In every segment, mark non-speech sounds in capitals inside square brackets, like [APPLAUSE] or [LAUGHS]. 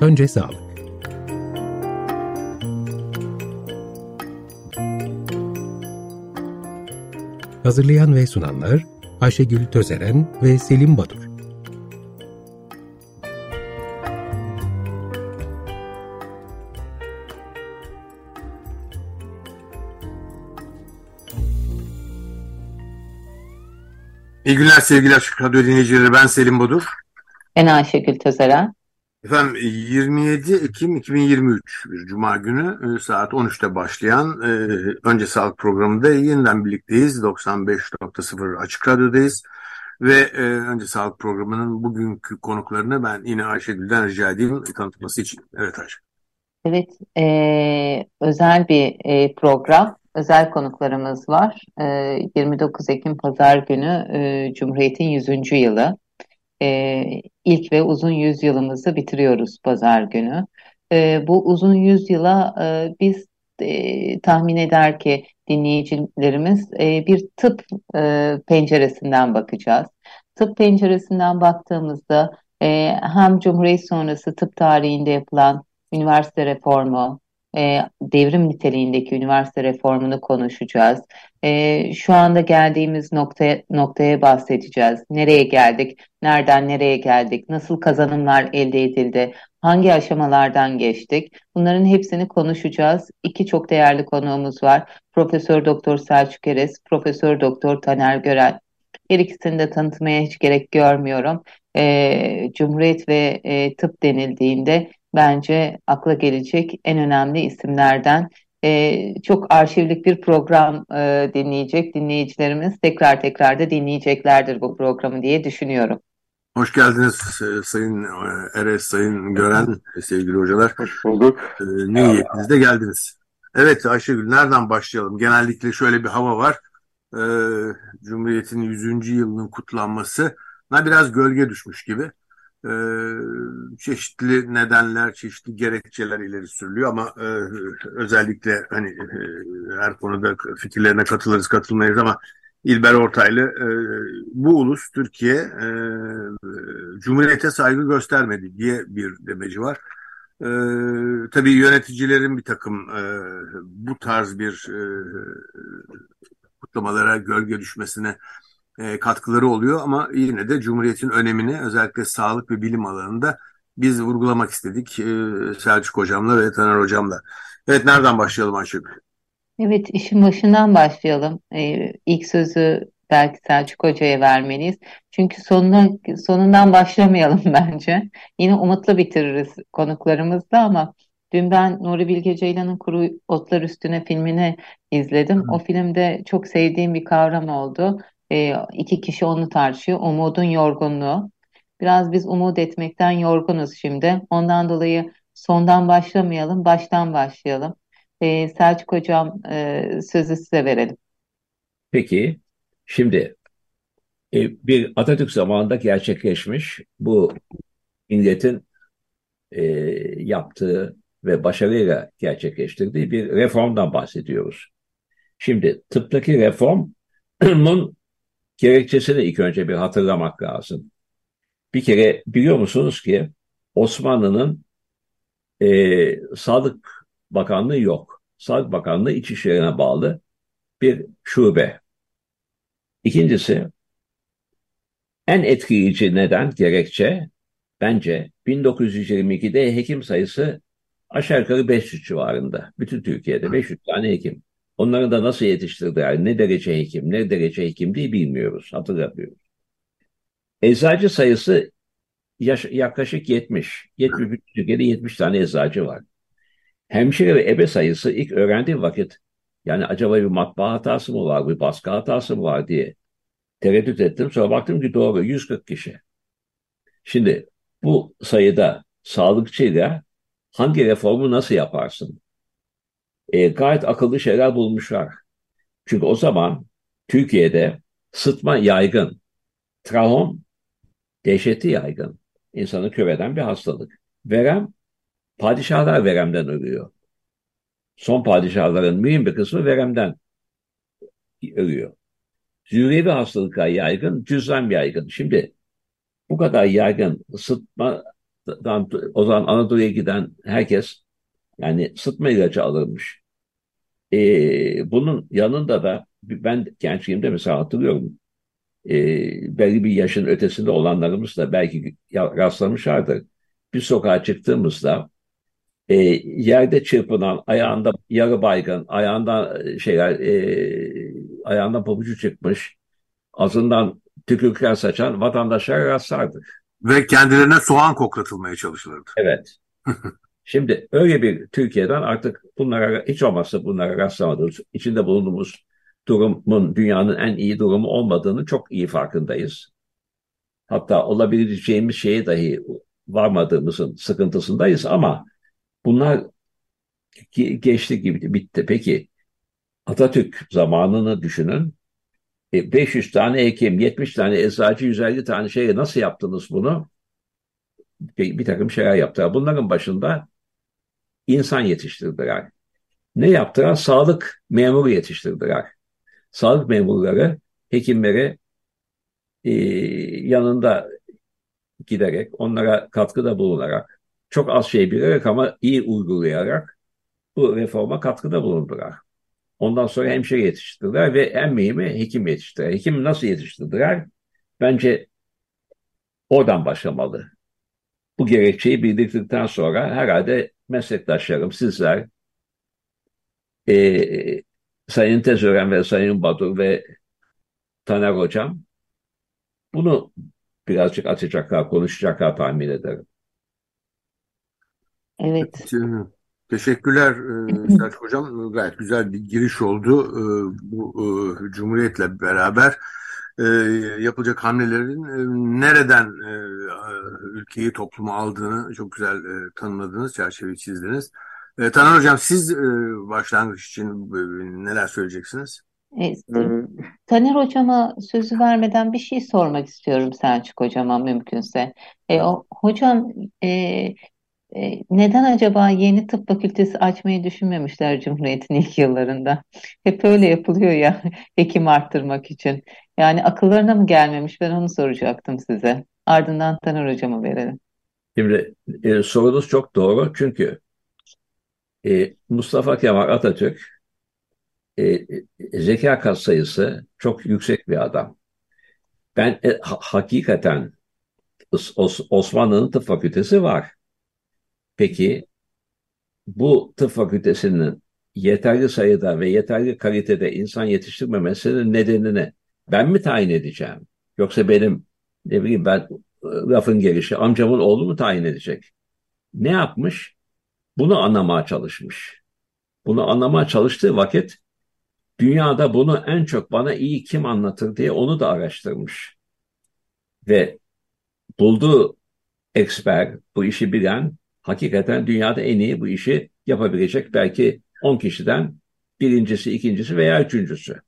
Önce sağlık. Hazırlayan ve sunanlar Ayşegül Tözeren ve Selim Badur. İyi günler sevgili Açık Radyo dinleyicileri. Ben Selim Bodur. Ben Ayşegül Tözeren. Efendim 27 Ekim 2023 bir Cuma günü e, saat 13'te başlayan e, Önce Sağlık programında yeniden birlikteyiz. 95.0 Açık Radyo'dayız. Ve e, Önce Sağlık programının bugünkü konuklarını ben yine Ayşegül'den rica edeyim tanıtması için. Evet Ayşe. Evet, e, özel bir e, program özel konuklarımız var. 29 Ekim Pazar günü Cumhuriyet'in 100. yılı. İlk ve uzun yüzyılımızı bitiriyoruz Pazar günü. Bu uzun yüzyıla biz tahmin eder ki dinleyicilerimiz bir tıp penceresinden bakacağız. Tıp penceresinden baktığımızda hem Cumhuriyet sonrası tıp tarihinde yapılan üniversite reformu, e, devrim niteliğindeki üniversite reformunu konuşacağız. E, şu anda geldiğimiz noktaya, noktaya bahsedeceğiz. Nereye geldik, nereden nereye geldik, nasıl kazanımlar elde edildi, hangi aşamalardan geçtik? Bunların hepsini konuşacağız. İki çok değerli konuğumuz var. Profesör Doktor Selçuk Eres, Profesör Doktor Taner Gören. Her ikisini de tanıtmaya hiç gerek görmüyorum. E, Cumhuriyet ve e, tıp denildiğinde bence akla gelecek en önemli isimlerden. Ee, çok arşivlik bir program e, dinleyecek dinleyicilerimiz tekrar tekrar da dinleyeceklerdir bu programı diye düşünüyorum. Hoş geldiniz e, Sayın e, Eres, Sayın Gören, sevgili hocalar. Hoş bulduk. Ee, niyetinizde geldiniz. Evet Ayşegül nereden başlayalım? Genellikle şöyle bir hava var. Ee, Cumhuriyet'in 100. yılının kutlanması biraz gölge düşmüş gibi e, çeşitli nedenler, çeşitli gerekçeler ileri sürülüyor ama e, özellikle hani e, her konuda fikirlerine katılırız, katılmayız ama İlber Ortaylı e, bu ulus Türkiye Cumhuriyete saygı göstermedi diye bir demeci var. Tabii yöneticilerin bir takım bu tarz bir kutlamalara gölge düşmesine e, katkıları oluyor ama yine de Cumhuriyet'in önemini özellikle sağlık ve bilim alanında biz vurgulamak istedik e, Selçuk Hocam'la ve Taner Hocam'la. Evet nereden başlayalım Ayşegül? Evet işin başından başlayalım. Ee, ilk sözü belki Selçuk Hoca'ya vermeliyiz. Çünkü sonuna, sonundan başlamayalım [LAUGHS] bence. Yine umutlu bitiririz konuklarımızda ama dün ben Nuri Bilge Ceylan'ın Kuru Otlar Üstüne filmini izledim. Hı. O filmde çok sevdiğim bir kavram oldu. E, iki kişi onu tartışıyor. Umudun yorgunluğu. Biraz biz umut etmekten yorgunuz şimdi. Ondan dolayı sondan başlamayalım, baştan başlayalım. E, Selçuk Hocam e, sözü size verelim. Peki, şimdi e, bir Atatürk zamanında gerçekleşmiş bu milletin e, yaptığı ve başarıyla gerçekleştirdiği bir reformdan bahsediyoruz. Şimdi tıptaki reformun gerekçesini ilk önce bir hatırlamak lazım. Bir kere biliyor musunuz ki Osmanlı'nın e, Sağlık Bakanlığı yok. Sağlık Bakanlığı İçişleri'ne bağlı bir şube. İkincisi en etkileyici neden, gerekçe bence 1922'de hekim sayısı aşağı yukarı 500 civarında. Bütün Türkiye'de 500 tane hekim. Onların da nasıl yetiştirdiler, ne derece hekim, ne derece hekim diye bilmiyoruz, hatırlamıyoruz. Eczacı sayısı yaş- yaklaşık 70. 70 Türkiye'de 70 tane eczacı var. Hemşire ve ebe sayısı ilk öğrendiğim vakit yani acaba bir matbaa hatası mı var, bir baskı hatası mı var diye tereddüt ettim. Sonra baktım ki doğru 140 kişi. Şimdi bu sayıda sağlıkçıyla hangi reformu nasıl yaparsın? E, gayet akıllı şeyler bulmuşlar. Çünkü o zaman Türkiye'de sıtma yaygın, trahom dehşeti yaygın. İnsanı kör eden bir hastalık. Verem, padişahlar veremden ölüyor. Son padişahların mühim bir kısmı veremden ölüyor. Zürivi hastalıklar yaygın, cüzdan yaygın. Şimdi bu kadar yaygın sıtma o zaman Anadolu'ya giden herkes yani sıtma ilacı alırmış. Ee, bunun yanında da ben gençliğimde mesela hatırlıyorum e, belli bir yaşın ötesinde olanlarımız da belki rastlamışlardır. Bir sokağa çıktığımızda e, yerde çırpınan, ayağında yarı baygın, ayağında şeyler, e, ayağından pabucu çıkmış, ağzından tükürükler saçan vatandaşlara rastlardık. Ve kendilerine soğan koklatılmaya çalışılırdı. Evet. [LAUGHS] Şimdi öyle bir Türkiye'den artık bunlara hiç olmazsa bunlara rastlamadığımız, içinde bulunduğumuz durumun dünyanın en iyi durumu olmadığını çok iyi farkındayız. Hatta olabileceğimiz şeye dahi varmadığımızın sıkıntısındayız ama bunlar geçti gibi bitti. Peki Atatürk zamanını düşünün. 500 e, tane hekim, 70 tane eczacı, 150 tane şeye nasıl yaptınız bunu? Bir, bir takım şeyler yaptılar. Bunların başında insan yetiştirdiler. Ne yaptılar? Sağlık memuru yetiştirdiler. Sağlık memurları hekimleri e, yanında giderek, onlara katkıda bulunarak, çok az şey bilerek ama iyi uygulayarak bu reforma katkıda bulundular. Ondan sonra hemşire yetiştirdiler ve en mühimi hekim yetiştirdiler. Hekim nasıl yetiştirdiler? Bence oradan başlamalı. Bu gerekçeyi bildirdikten sonra herhalde meslektaşlarım, sizler, e, Sayın Tezören ve Sayın Badur ve Taner Hocam bunu birazcık açacaklar, konuşacaklar tahmin ederim. Evet. Teşekkürler e, Selçuk Hocam. Gayet güzel bir giriş oldu. E, bu e, Cumhuriyet'le beraber yapılacak hamlelerin nereden ülkeyi, toplumu aldığını çok güzel tanımladınız, çerçeveyi çizdiniz. Taner Hocam siz başlangıç için neler söyleyeceksiniz? Taner Hocama sözü vermeden bir şey sormak istiyorum Selçuk Hocama mümkünse. E, o, hocam e, e, neden acaba yeni tıp fakültesi açmayı düşünmemişler Cumhuriyet'in ilk yıllarında? Hep öyle yapılıyor ya [LAUGHS] hekim arttırmak için. Yani akıllarına mı gelmemiş? Ben onu soracaktım size. Ardından Taner Hocam'a verelim. Şimdi e, sorunuz çok doğru çünkü e, Mustafa Kemal Atatürk e, e zeka kat sayısı çok yüksek bir adam. Ben e, ha, hakikaten Os Osmanlı'nın tıp fakültesi var. Peki bu tıp fakültesinin yeterli sayıda ve yeterli kalitede insan yetiştirmemesinin nedenini ben mi tayin edeceğim? Yoksa benim ne bileyim ben e, lafın gelişi amcamın oğlu mu tayin edecek? Ne yapmış? Bunu anlamaya çalışmış. Bunu anlamaya çalıştığı vakit dünyada bunu en çok bana iyi kim anlatır diye onu da araştırmış. Ve bulduğu eksper, bu işi bilen hakikaten dünyada en iyi bu işi yapabilecek belki 10 kişiden birincisi, ikincisi veya üçüncüsü.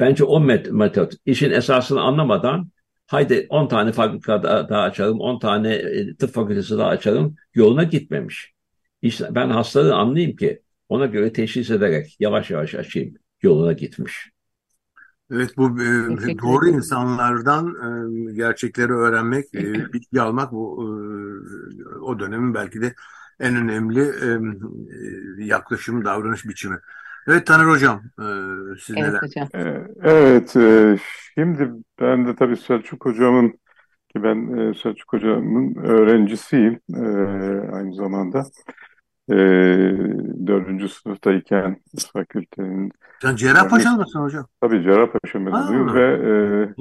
Bence o met metot işin esasını anlamadan haydi 10 tane fabrika daha, daha açalım, 10 tane e, tıp fakültesi daha açalım yoluna gitmemiş. İşte ben hastalığı anlayayım ki ona göre teşhis ederek yavaş yavaş açayım yoluna gitmiş. Evet bu e, doğru insanlardan e, gerçekleri öğrenmek, e, bilgi almak bu e, o dönemin belki de en önemli e, e yaklaşım, davranış biçimi. Evet Taner Hocam, e, siz evet, neler? Hocam. E, evet, e, şimdi ben de tabii Selçuk Hocam'ın ki ben e, Selçuk Hocam'ın öğrencisiyim e, aynı zamanda e, dördüncü sınıftayken fakültenin Sen Cerrahpaşa mısın hocam? Tabii Cerrahpaşa mezunuyum ve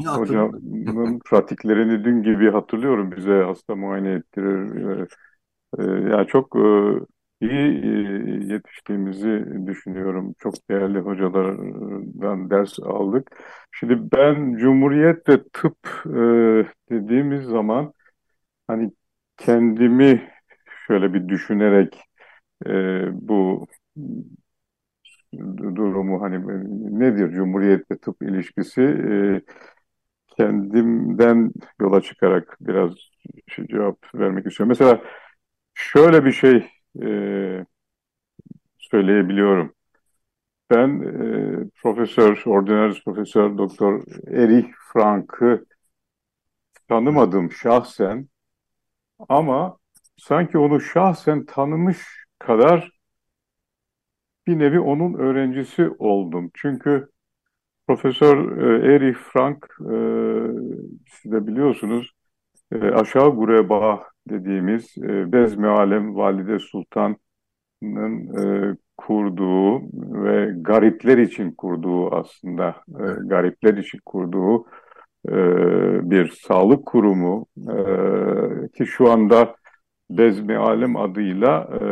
e, hocamın [LAUGHS] pratiklerini dün gibi hatırlıyorum. Bize hasta muayene ettirir. E, e, yani çok e, iyi e, yetiştiğimizi düşünüyorum. Çok değerli hocalardan ders aldık. Şimdi ben Cumhuriyet ve tıp e, dediğimiz zaman hani kendimi şöyle bir düşünerek e, bu durumu hani nedir Cumhuriyet ve tıp ilişkisi e, kendimden yola çıkarak biraz şey, cevap vermek istiyorum. Mesela şöyle bir şey e, söyleyebiliyorum. Ben e, profesör, ordinarius profesör doktor Erich Frank'ı tanımadım şahsen ama sanki onu şahsen tanımış kadar bir nevi onun öğrencisi oldum. Çünkü Profesör e, Erich Frank, e, siz de biliyorsunuz, e, aşağı gureba dediğimiz e, Bezmi Alem Valide Sultan'ın e, kurduğu ve garipler için kurduğu aslında e, garipler için kurduğu e, bir sağlık kurumu e, ki şu anda Bezmi Alem adıyla e,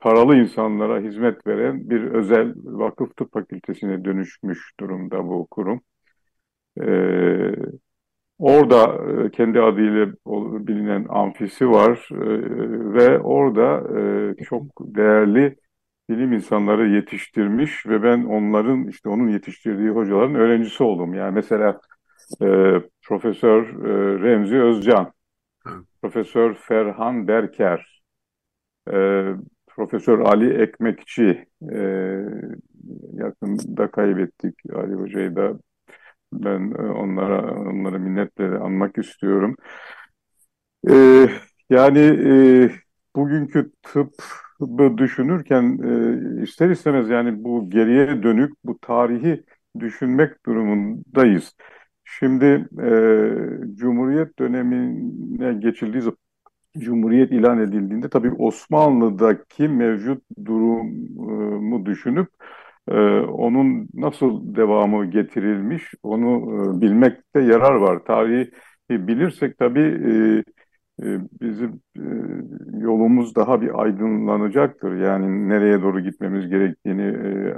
paralı insanlara hizmet veren bir özel vakıf tıp fakültesine dönüşmüş durumda bu kurum. Ee, orada e, kendi adıyla bilinen amfisi var ee, ve orada e, çok değerli bilim insanları yetiştirmiş ve ben onların işte onun yetiştirdiği hocaların öğrencisi oldum. Yani mesela e, Profesör e, Remzi Özcan, Hı. Profesör Ferhan Berker, e, Profesör Ali Ekmekçi e, yakında kaybettik Ali Hoca'yı da ben e, onlara onlara minnetle anmak istiyorum. E, yani e, bugünkü tıbbı düşünürken e, ister istemez yani bu geriye dönük bu tarihi düşünmek durumundayız. Şimdi e, Cumhuriyet dönemine geçildiği Cumhuriyet ilan edildiğinde tabii Osmanlı'daki mevcut durumu düşünüp e, onun nasıl devamı getirilmiş onu e, bilmekte yarar var. Tarihi bilirsek tabii e, e, bizim e, yolumuz daha bir aydınlanacaktır. Yani nereye doğru gitmemiz gerektiğini e,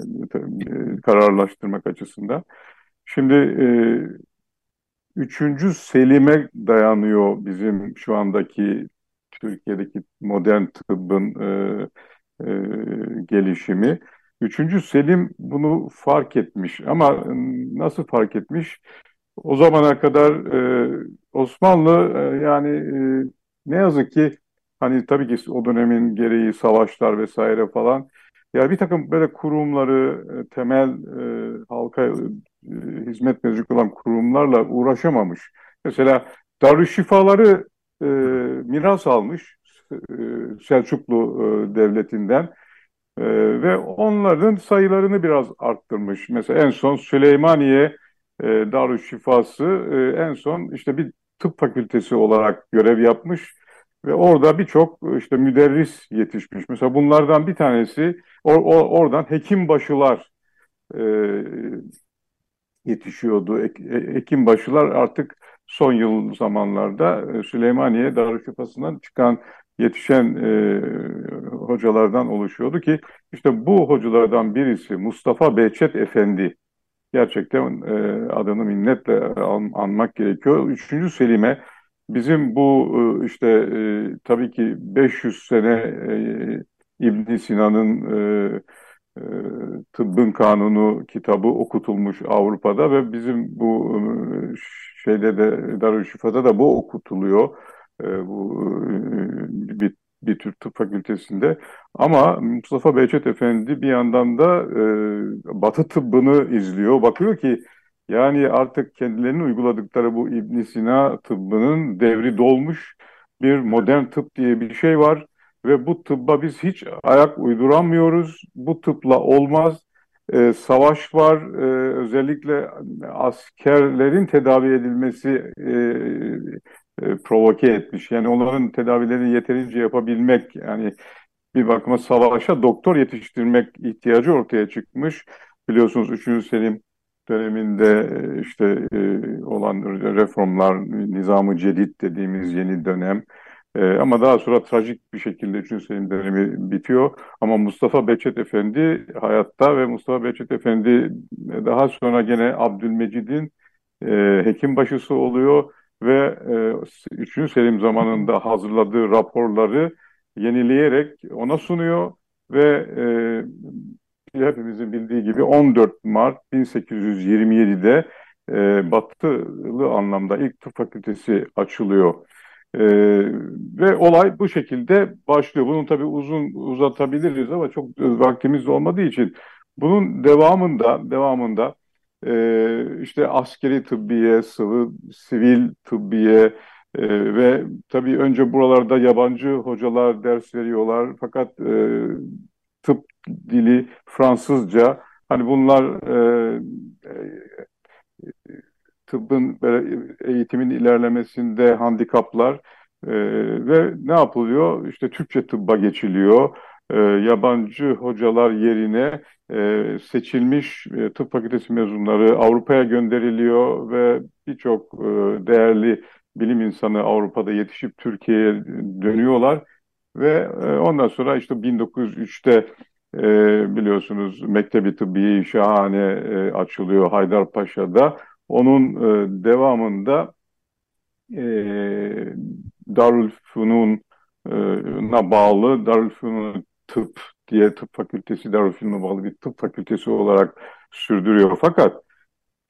e, kararlaştırmak açısından. Şimdi e, Üçüncü Selim'e dayanıyor bizim şu andaki Türkiye'deki modern tıbbın e, e, gelişimi. Üçüncü Selim bunu fark etmiş ama nasıl fark etmiş? O zamana kadar e, Osmanlı e, yani e, ne yazık ki hani tabii ki o dönemin gereği savaşlar vesaire falan ya bir takım böyle kurumları temel e, halka e, hizmet verecek olan kurumlarla uğraşamamış. Mesela Darüşşifaları e, miras almış e, Selçuklu e, devletinden e, ve onların sayılarını biraz arttırmış. Mesela en son Süleymaniye e, Darüşşifası e, en son işte bir tıp fakültesi olarak görev yapmış ve orada birçok işte müderris yetişmiş. Mesela bunlardan bir tanesi or, or, oradan hekimbaşılar e, yetişiyordu. Ek, e, hekimbaşılar artık son yıl zamanlarda e, Süleymaniye Darüşşafakası'ndan çıkan yetişen e, hocalardan oluşuyordu ki işte bu hocalardan birisi Mustafa Behçet Efendi gerçekten e, adını minnetle an, anmak gerekiyor. Üçüncü Selim'e bizim bu e, işte e, tabii ki 500 sene e, ibn Sina'nın e, e, Tıbbın Kanunu kitabı okutulmuş Avrupa'da ve bizim bu e, şeyde de Darüşşafa'da da bu okutuluyor. E, bu bir, bir tür tıp fakültesinde. Ama Mustafa Behçet Efendi bir yandan da Batı tıbbını izliyor. Bakıyor ki yani artık kendilerinin uyguladıkları bu İbn Sina tıbbının devri dolmuş bir modern tıp diye bir şey var ve bu tıbba biz hiç ayak uyduramıyoruz. Bu tıpla olmaz. E, savaş var. E, özellikle askerlerin tedavi edilmesi e, e, provoke etmiş. Yani onların tedavilerini yeterince yapabilmek yani bir bakıma savaşa doktor yetiştirmek ihtiyacı ortaya çıkmış. Biliyorsunuz 3. Selim döneminde işte e, olan reformlar, nizamı cedid dediğimiz yeni dönem e, ama daha sonra trajik bir şekilde 3. Selim dönemi bitiyor. Ama Mustafa Behçet Efendi hayatta ve Mustafa Behçet Efendi daha sonra gene Abdülmecid'in e, hekim başısı oluyor ve e, 3. Selim zamanında hazırladığı raporları yenileyerek ona sunuyor ve e, hepimizin bildiği gibi 14 Mart 1827'de e, batılı anlamda ilk tıp fakültesi açılıyor. Ee, ve olay bu şekilde başlıyor. Bunun tabii uzun uzatabiliriz ama çok vaktimiz olmadığı için bunun devamında devamında e, işte askeri tıbbiye, sıvı sivil tıbbiye E, ve tabii önce buralarda yabancı hocalar ders veriyorlar fakat e, tıp dili Fransızca hani bunlar e, e, tıbbın eğitimin ilerlemesinde handikaplar e, ve ne yapılıyor? İşte Türkçe tıbba geçiliyor. E, yabancı hocalar yerine e, seçilmiş e, tıp fakültesi mezunları Avrupa'ya gönderiliyor ve birçok e, değerli bilim insanı Avrupa'da yetişip Türkiye'ye dönüyorlar ve ondan sonra işte 1903'te e, biliyorsunuz Mektebi Tıbbiye Şahane açılıyor Haydarpaşa'da. Onun devamında e, Darülfünun'a bağlı Darülfünun Tıp diye tıp fakültesi Darülfünun'a bağlı bir tıp fakültesi olarak sürdürüyor. Fakat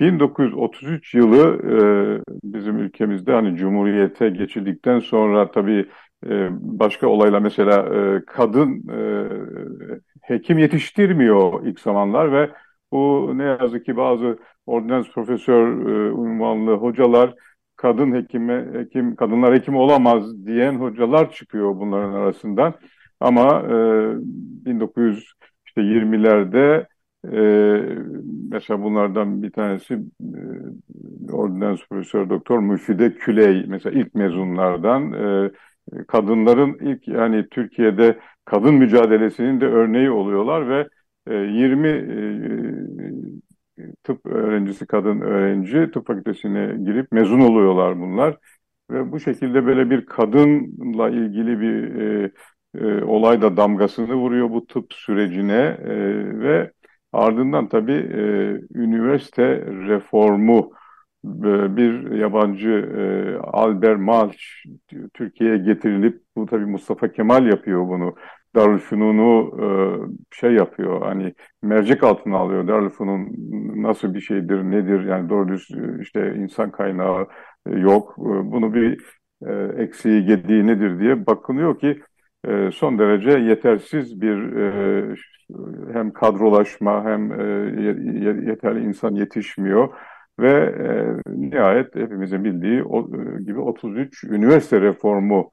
1933 yılı e, bizim ülkemizde hani Cumhuriyete geçildikten sonra tabii e, başka olayla mesela e, kadın e, hekim yetiştirmiyor ilk zamanlar ve bu ne yazık ki bazı ordinans profesör e, unvanlı hocalar kadın hekime hekim kadınlar hekim olamaz diyen hocalar çıkıyor bunların arasından. Ama e, 1920'lerde e, mesela bunlardan bir tanesi e, ordinans profesör doktor Müfide Küley mesela ilk mezunlardan e, kadınların ilk yani Türkiye'de kadın mücadelesinin de örneği oluyorlar ve e, 20 e, tıp öğrencisi kadın öğrenci tıp fakültesine girip mezun oluyorlar bunlar. Ve bu şekilde böyle bir kadınla ilgili bir e, e, olay da damgasını vuruyor bu tıp sürecine e, ve ardından tabii e, üniversite reformu e, bir yabancı e, Albert Malch Türkiye'ye getirilip bu tabii Mustafa Kemal yapıyor bunu. Darülfünun'u e, şey yapıyor hani mercek altına alıyor. Darülfünun nasıl bir şeydir, nedir yani doğru düz e, işte insan kaynağı e, yok. Bunu bir e, eksiği, gediği nedir diye bakılıyor ki son derece yetersiz bir e, hem kadrolaşma hem e, yeterli insan yetişmiyor ve e, nihayet hepimizin bildiği gibi 33 üniversite reformu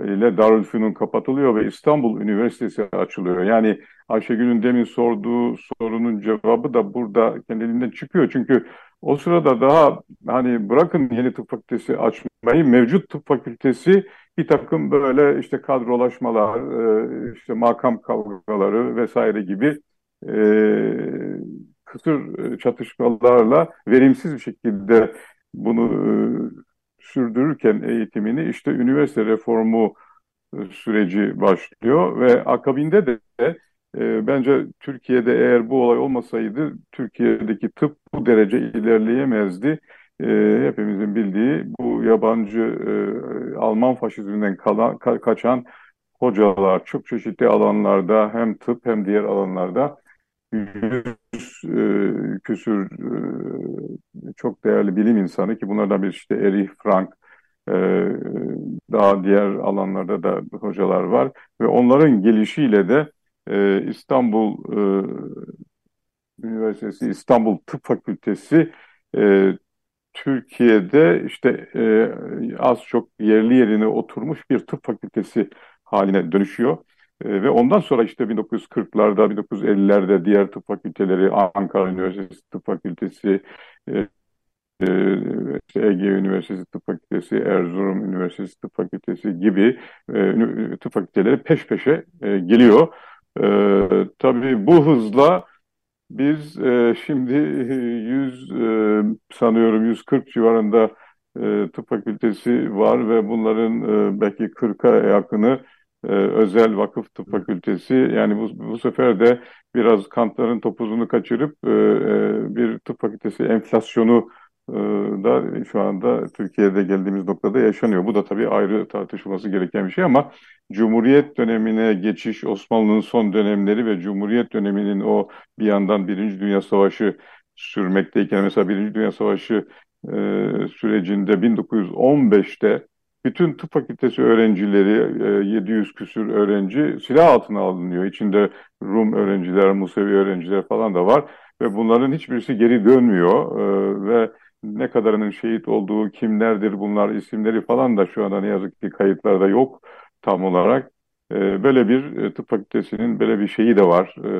ile Darülfünun kapatılıyor ve İstanbul Üniversitesi açılıyor. Yani Ayşegül'ün demin sorduğu sorunun cevabı da burada kendiliğinden çıkıyor. Çünkü o sırada daha hani bırakın yeni tıp fakültesi açmayı mevcut tıp fakültesi bir takım böyle işte kadrolaşmalar, e, işte makam kavgaları vesaire gibi e, kısır e, çatışmalarla verimsiz bir şekilde bunu sürdürürken eğitimini işte üniversite reformu süreci başlıyor ve akabinde de bence Türkiye'de eğer bu olay olmasaydı Türkiye'deki tıp bu derece ilerleyemezdi. E, hepimizin bildiği bu yabancı e, Alman faşizminden kalan, ka kaçan hocalar çok çeşitli alanlarda hem tıp hem diğer alanlarda yüz e, küsür e, çok değerli bilim insanı ki bunlardan bir işte Erich Frank e, daha diğer alanlarda da hocalar var ve onların gelişiyle de e, İstanbul e, Üniversitesi İstanbul Tıp Fakültesi Türkiye'de işte e, az çok yerli yerine oturmuş bir tıp fakültesi haline dönüşüyor. E, ve ondan sonra işte 1940'larda, 1950'lerde diğer tıp fakülteleri, Ankara Üniversitesi Tıp Fakültesi, e, e, Ege Üniversitesi Tıp Fakültesi, Erzurum Üniversitesi Tıp Fakültesi gibi e, tıp fakülteleri peş peşe e, geliyor. E, tabii bu hızla biz e, şimdi 100 e, sanıyorum 140 civarında e, tıp fakültesi var ve bunların e, belki 40'a yakını e, özel vakıf tıp fakültesi. Yani bu, bu sefer de biraz kantların topuzunu kaçırıp e, e, bir tıp fakültesi enflasyonu e, da şu anda Türkiye'de geldiğimiz noktada yaşanıyor. Bu da tabii ayrı tartışılması gereken bir şey ama Cumhuriyet dönemine geçiş, Osmanlı'nın son dönemleri ve Cumhuriyet döneminin o bir yandan Birinci Dünya Savaşı sürmekteyken mesela Birinci Dünya Savaşı e, sürecinde 1915'te bütün tıp fakültesi öğrencileri, 700 e, küsür öğrenci silah altına alınıyor. İçinde Rum öğrenciler, Musevi öğrenciler falan da var ve bunların hiçbirisi geri dönmüyor e, ve ne kadarının şehit olduğu, kimlerdir bunlar, isimleri falan da şu anda ne yazık ki kayıtlarda yok tam olarak. E, böyle bir e, tıp fakültesinin böyle bir şeyi de var. E,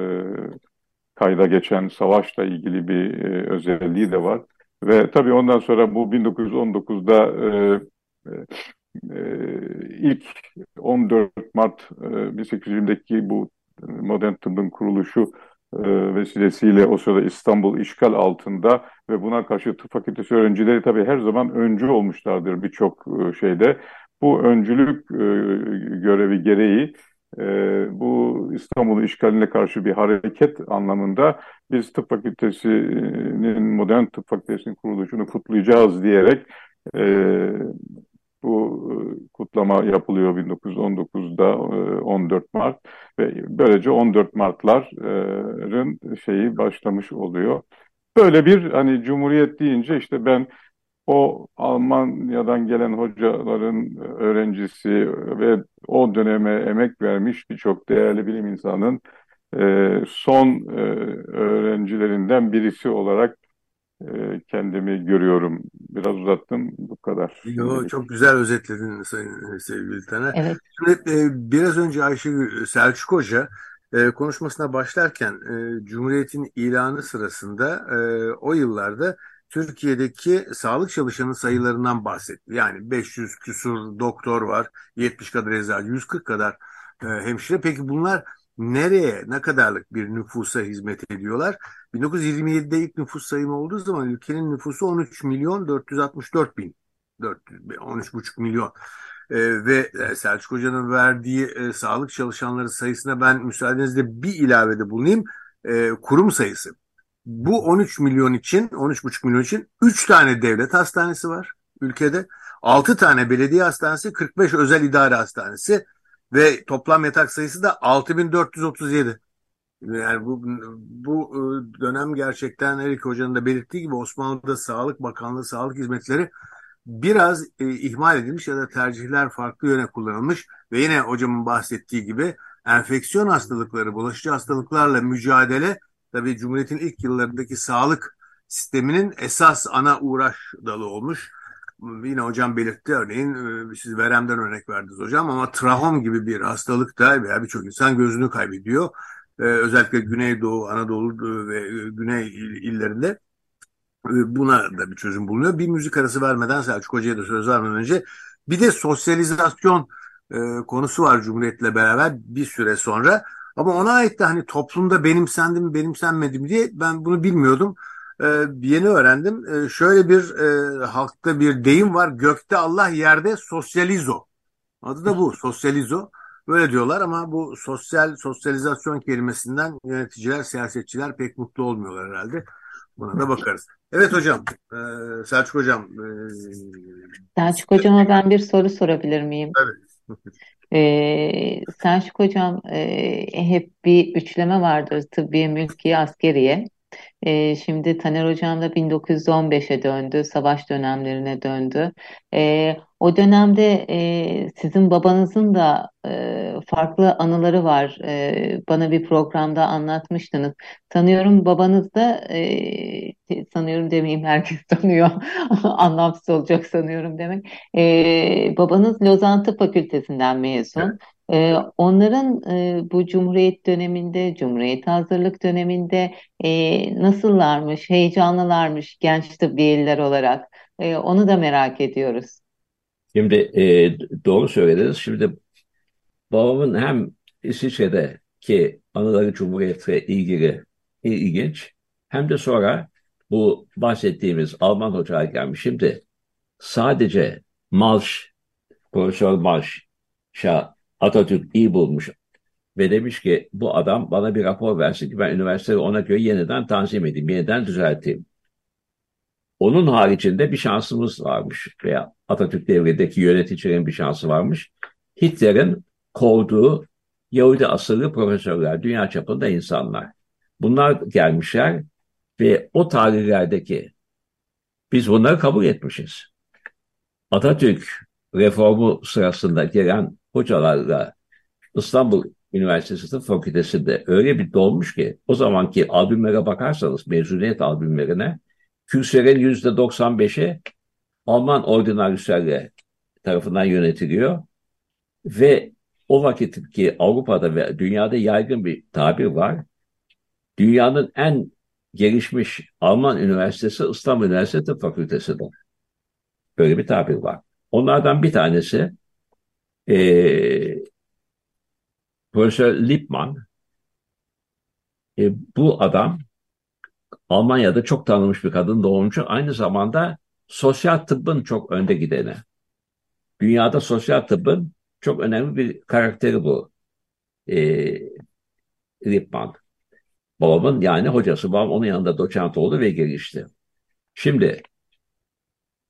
kayda geçen savaşla ilgili bir e, özelliği de var. Ve tabii ondan sonra bu 1919'da e, e, ilk 14 Mart e, 1820'deki bu modern tıbbın kuruluşu e, vesilesiyle o sırada İstanbul işgal altında ve buna karşı tıp fakültesi öğrencileri tabii her zaman öncü olmuşlardır birçok e, şeyde. Bu öncülük e, görevi gereği e, bu İstanbul işgaline karşı bir hareket anlamında biz tıp fakültesinin modern tıp fakültesinin kuruluşunu kutlayacağız diyerek e, bu e, kutlama yapılıyor 1919'da 14 e, Mart ve böylece 14 Mart'ların şeyi başlamış oluyor. Böyle bir hani Cumhuriyet deyince işte ben o Almanya'dan gelen hocaların öğrencisi ve o döneme emek vermiş birçok değerli bilim insanın e, son öğrencilerinden birisi olarak kendimi görüyorum. Biraz uzattım bu kadar. Yo, çok güzel özetledin sayın, sevgili Taner. Evet. Şimdi e, biraz önce Ayşegül Selçuk Hoca e, konuşmasına başlarken e, Cumhuriyet'in ilanı sırasında e, o yıllarda Türkiye'deki sağlık çalışanı sayılarından bahsetti. Yani 500 küsur doktor var, 70 kadar eczacı, 140 kadar e, hemşire. Peki bunlar nereye, ne kadarlık bir nüfusa hizmet ediyorlar? 1927'de ilk nüfus sayımı olduğu zaman ülkenin nüfusu 13 milyon 464 bin. 13,5 milyon. Ee, ve e, Selçuk Hoca'nın verdiği e, sağlık çalışanları sayısına ben müsaadenizle bir ilavede bulunayım. E, kurum sayısı. Bu 13 milyon için, 13,5 milyon için 3 tane devlet hastanesi var ülkede. 6 tane belediye hastanesi, 45 özel idare hastanesi ve toplam yatak sayısı da 6437. Yani bu, bu e, dönem gerçekten Erik Hoca'nın da belirttiği gibi Osmanlı'da Sağlık Bakanlığı sağlık hizmetleri biraz e, ihmal edilmiş ya da tercihler farklı yöne kullanılmış ve yine hocamın bahsettiği gibi enfeksiyon hastalıkları, bulaşıcı hastalıklarla mücadele tabii Cumhuriyet'in ilk yıllarındaki sağlık sisteminin esas ana uğraş dalı olmuş. Yine hocam belirtti örneğin e, siz veremden örnek verdiniz hocam ama trahom gibi bir hastalık da veya birçok insan gözünü kaybediyor e, özellikle Güneydoğu, Anadolu ve e, Güney illerinde buna da bir çözüm bulunuyor. Bir müzik arası vermeden Selçuk Hoca'ya da söz vermeden önce bir de sosyalizasyon konusu var Cumhuriyet'le beraber bir süre sonra. Ama ona ait de hani toplumda benimsendi mi benimsenmedi mi diye ben bunu bilmiyordum. E, yeni öğrendim. E, şöyle bir e, halkta bir deyim var. Gökte Allah yerde sosyalizo. Adı da bu sosyalizo. Böyle diyorlar ama bu sosyal sosyalizasyon kelimesinden yöneticiler, siyasetçiler pek mutlu olmuyorlar herhalde. Buna da bakarız. Evet hocam, e, Selçuk hocam. E, Selçuk hocama ben bir soru sorabilir miyim? Evet. Ee, Selçuk hocam e, hep bir üçleme vardır tıbbiye, mülkiye, askeriye. E, şimdi Taner Hocam da 1915'e döndü, savaş dönemlerine döndü. E, o dönemde e, sizin babanızın da e, farklı anıları var. E, bana bir programda anlatmıştınız. Sanıyorum babanız da, e, sanıyorum demeyeyim herkes [LAUGHS] tanıyor, anlamsız olacak sanıyorum demek. E, babanız Lozan Tıp Fakültesinden mezun. Ee, onların e, bu Cumhuriyet döneminde, Cumhuriyet hazırlık döneminde e, nasıllarmış, heyecanlılarmış genç tıbbiyeliler olarak e, onu da merak ediyoruz. Şimdi doğru söylediniz. Şimdi babamın hem İsviçre'deki anıları Cumhuriyet'e ilgili ilginç hem de sonra bu bahsettiğimiz Alman hocalar gelmiş. Şimdi sadece Malş, Profesör Malş'a Atatürk iyi bulmuş ve demiş ki bu adam bana bir rapor versin ki ben üniversiteyi ona göre yeniden tanzim edeyim, yeniden düzelteyim. Onun haricinde bir şansımız varmış veya Atatürk devrindeki yöneticilerin bir şansı varmış. Hitler'in kovduğu Yahudi asıllı profesörler, dünya çapında insanlar. Bunlar gelmişler ve o tarihlerdeki biz bunları kabul etmişiz. Atatürk reformu sırasında gelen hocalarla İstanbul Üniversitesi Tıp Fakültesi'nde öyle bir dolmuş ki o zamanki albümlere bakarsanız mezuniyet albümlerine Kürsülerin yüzde 95'i Alman ordinalistlerle tarafından yönetiliyor ve o vakit ki Avrupa'da ve dünyada yaygın bir tabir var. Dünyanın en gelişmiş Alman üniversitesi İstanbul Üniversitesi Tıp Fakültesi'dir. Böyle bir tabir var. Onlardan bir tanesi e, Profesör Lippmann. E, bu adam Almanya'da çok tanınmış bir kadın doğumcu. Aynı zamanda sosyal tıbbın çok önde gideni. Dünyada sosyal tıbbın çok önemli bir karakteri bu. E, Lippmann. Babamın yani hocası. Babam onun yanında doçent oldu ve gelişti. Şimdi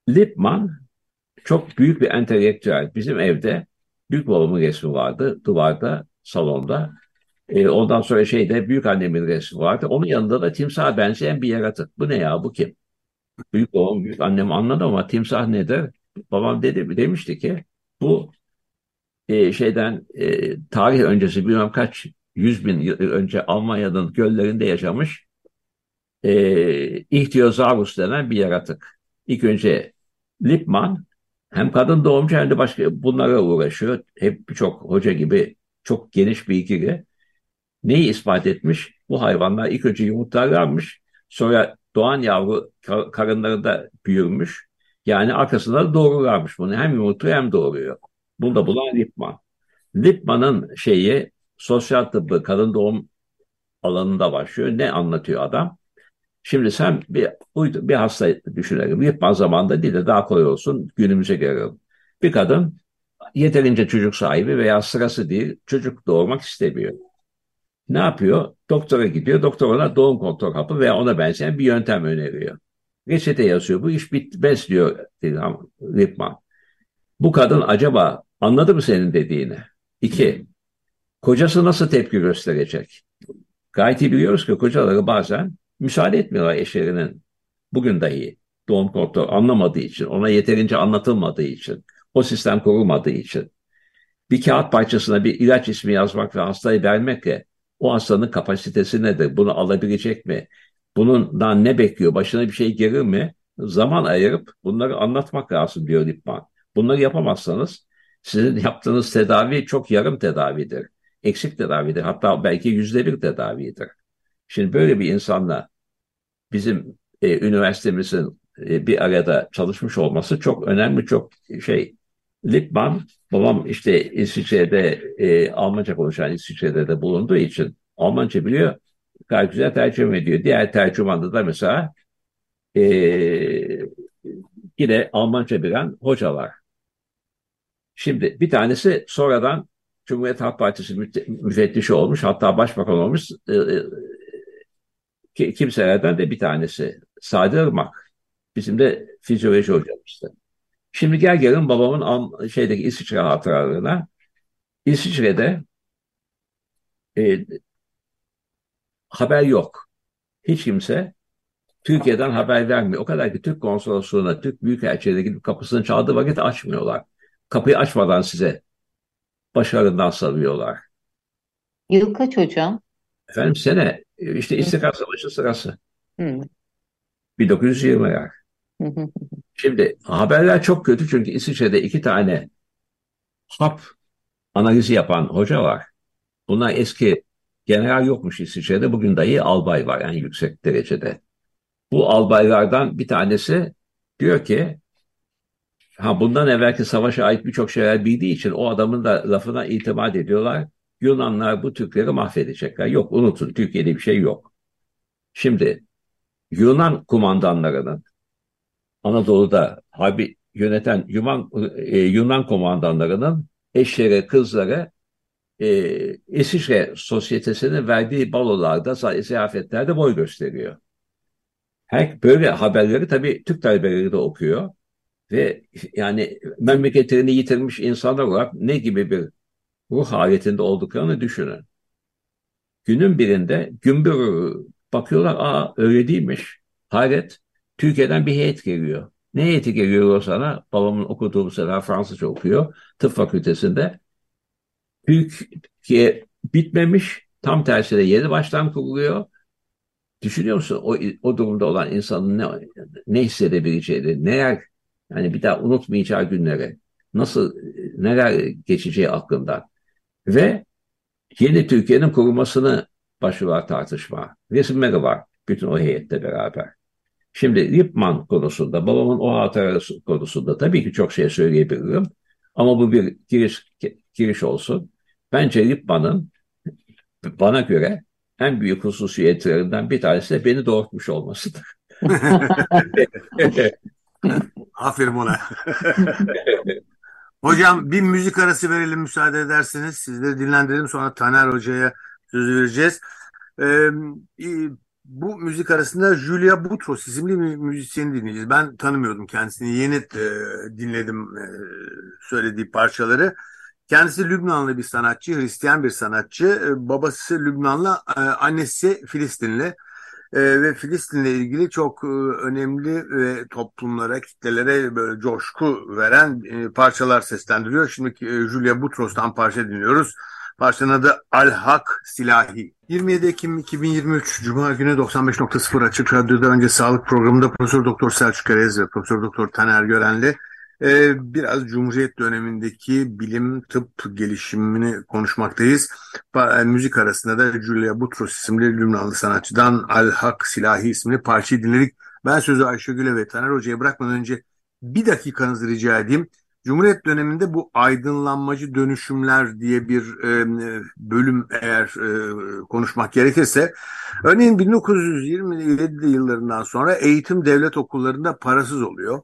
Lippmann çok büyük bir entelektüel. Bizim evde büyük babamın resmi vardı duvarda, salonda. E, ondan sonra şeyde büyük annemin resmi vardı. Onun yanında da timsah benzeyen bir yaratık. Bu ne ya bu kim? Büyük babam, büyük annem anladı ama timsah nedir? Babam dedi demişti ki bu e, şeyden e, tarih öncesi bilmem kaç yüz bin yıl önce Almanya'nın göllerinde yaşamış e, İhtiosaurus denen bir yaratık. İlk önce Lippmann hem kadın doğumcu hem de başka bunlara uğraşıyor. Hep birçok hoca gibi çok geniş bilgili. Neyi ispat etmiş? Bu hayvanlar ilk önce yumurtlarlarmış. Sonra doğan yavru karınlarında büyürmüş. Yani arkasında da doğururlarmış bunu. Hem yumurtluyor hem doğuruyor. Bunu da bulan Lippmann. Lippmann'ın şeyi sosyal tıbbı kadın doğum alanında başlıyor. Ne anlatıyor adam? Şimdi sen bir, bir hasta düşünelim. Lippmann zamanında değil de daha kolay olsun günümüze gelelim. Bir kadın yeterince çocuk sahibi veya sırası değil çocuk doğurmak istemiyor. Ne yapıyor? Doktora gidiyor. Doktor ona doğum kontrol hapı veya ona benzeyen bir yöntem öneriyor. Reçete yazıyor. Bu iş bitmez diyor Lippmann. Bu kadın acaba anladı mı senin dediğini? İki, kocası nasıl tepki gösterecek? Gayet iyi biliyoruz ki kocaları bazen müsaade etmiyorlar eşlerinin bugün dahi doğum kontrol anlamadığı için, ona yeterince anlatılmadığı için, o sistem kurulmadığı için bir kağıt parçasına bir ilaç ismi yazmak ve hastayı vermekle o hastanın kapasitesi nedir? Bunu alabilecek mi? Bundan ne bekliyor? Başına bir şey gelir mi? Zaman ayırıp bunları anlatmak lazım diyor Lippmann. Bunları yapamazsanız sizin yaptığınız tedavi çok yarım tedavidir. Eksik tedavidir. Hatta belki yüzde bir tedavidir. Şimdi böyle bir insanla bizim e, üniversitemizin e, bir arada çalışmış olması çok önemli, çok şey. Lippmann, babam işte İsviçre'de e, Almanca konuşan İsviçre'de de bulunduğu için Almanca biliyor. Gayet güzel tercüme ediyor. Diğer tercümanda da mesela e, yine Almanca bilen hocalar. Şimdi bir tanesi sonradan Cumhuriyet Halk Partisi müfettişi olmuş, hatta başbakan olmuş. E, kimselerden de bir tanesi. Sadi Irmak. Bizim de fizyoloji hocamızdı. Şimdi gel gelin babamın şeydeki İsviçre hatıralarına. İsviçre'de e, haber yok. Hiç kimse Türkiye'den haber vermiyor. O kadar ki Türk konsolosluğuna, Türk Büyükelçiliğine gidip kapısını çaldığı vakit açmıyorlar. Kapıyı açmadan size başarından sanıyorlar. Yıl kaç hocam? Efendim sene işte İstiklal Savaşı sırası. Hı. 1920'ler. Şimdi haberler çok kötü çünkü İsviçre'de iki tane hap analizi yapan hoca var. Bunlar eski general yokmuş İsviçre'de. Bugün dahi albay var en yüksek derecede. Bu albaylardan bir tanesi diyor ki ha bundan evvelki savaşa ait birçok şeyler bildiği için o adamın da lafına itimat ediyorlar. Yunanlar bu Türkleri mahvedecekler. Yok unutun Türkiye'de bir şey yok. Şimdi Yunan kumandanlarının Anadolu'da harbi yöneten Yunan, e, Yunan komandanlarının eşleri, kızları e, İsviçre sosyetesinin verdiği balolarda, ziyafetlerde boy gösteriyor. Her, böyle haberleri tabii Türk talebeleri de okuyor. Ve yani memleketlerini yitirmiş insanlar olarak ne gibi bir ruh haletinde olduklarını düşünün. Günün birinde gümbür bakıyorlar, aa öyle değilmiş. Hayret, Türkiye'den bir heyet geliyor. Ne heyeti geliyor o sana? Babamın okuduğu sene Fransızca okuyor. Tıp fakültesinde. Türkiye bitmemiş. Tam tersine yeni baştan kuruluyor. Düşünüyor musun o, o durumda olan insanın ne, ne hissedebileceğini, neler yani bir daha unutmayacağı günlere, nasıl neler geçeceği aklından. Ve yeni Türkiye'nin kurulmasını başvurular tartışma. Resimleri var bütün o heyette beraber. Şimdi Lipman konusunda, babamın o hatırası konusunda tabii ki çok şey söyleyebilirim. Ama bu bir giriş, giriş olsun. Bence Lipman'ın bana göre en büyük hususiyetlerinden bir tanesi de beni doğurtmuş olmasıdır. [LAUGHS] Aferin ona. [LAUGHS] Hocam bir müzik arası verelim müsaade ederseniz. Sizleri dinlendirelim sonra Taner Hoca'ya söz vereceğiz. Ee, bu müzik arasında Julia Boutros isimli bir müzisyeni dinleyeceğiz. Ben tanımıyordum kendisini. Yeni e, dinledim e, söylediği parçaları. Kendisi Lübnanlı bir sanatçı, Hristiyan bir sanatçı. E, babası Lübnanlı, e, annesi Filistinli. E, ve Filistin'le ilgili çok e, önemli ve toplumlara, kitlelere böyle coşku veren e, parçalar seslendiriyor. Şimdi e, Julia Boutros'tan parça dinliyoruz. Parçanın adı Al-Hak Silahi. 27 Ekim 2023 Cuma günü 95.0 Açık Radyo'da önce sağlık programında Profesör Doktor Selçuk Erez ve Profesör Doktor Taner Görenli biraz Cumhuriyet dönemindeki bilim tıp gelişimini konuşmaktayız. E, müzik arasında da Julia Butros isimli Lübnanlı sanatçıdan Al Hak Silahi isimli parçayı dinledik. Ben sözü Ayşegül'e ve Taner Hoca'ya bırakmadan önce bir dakikanızı rica edeyim. Cumhuriyet döneminde bu aydınlanmacı dönüşümler diye bir e, bölüm eğer e, konuşmak gerekirse örneğin 1927 yıllarından sonra eğitim devlet okullarında parasız oluyor.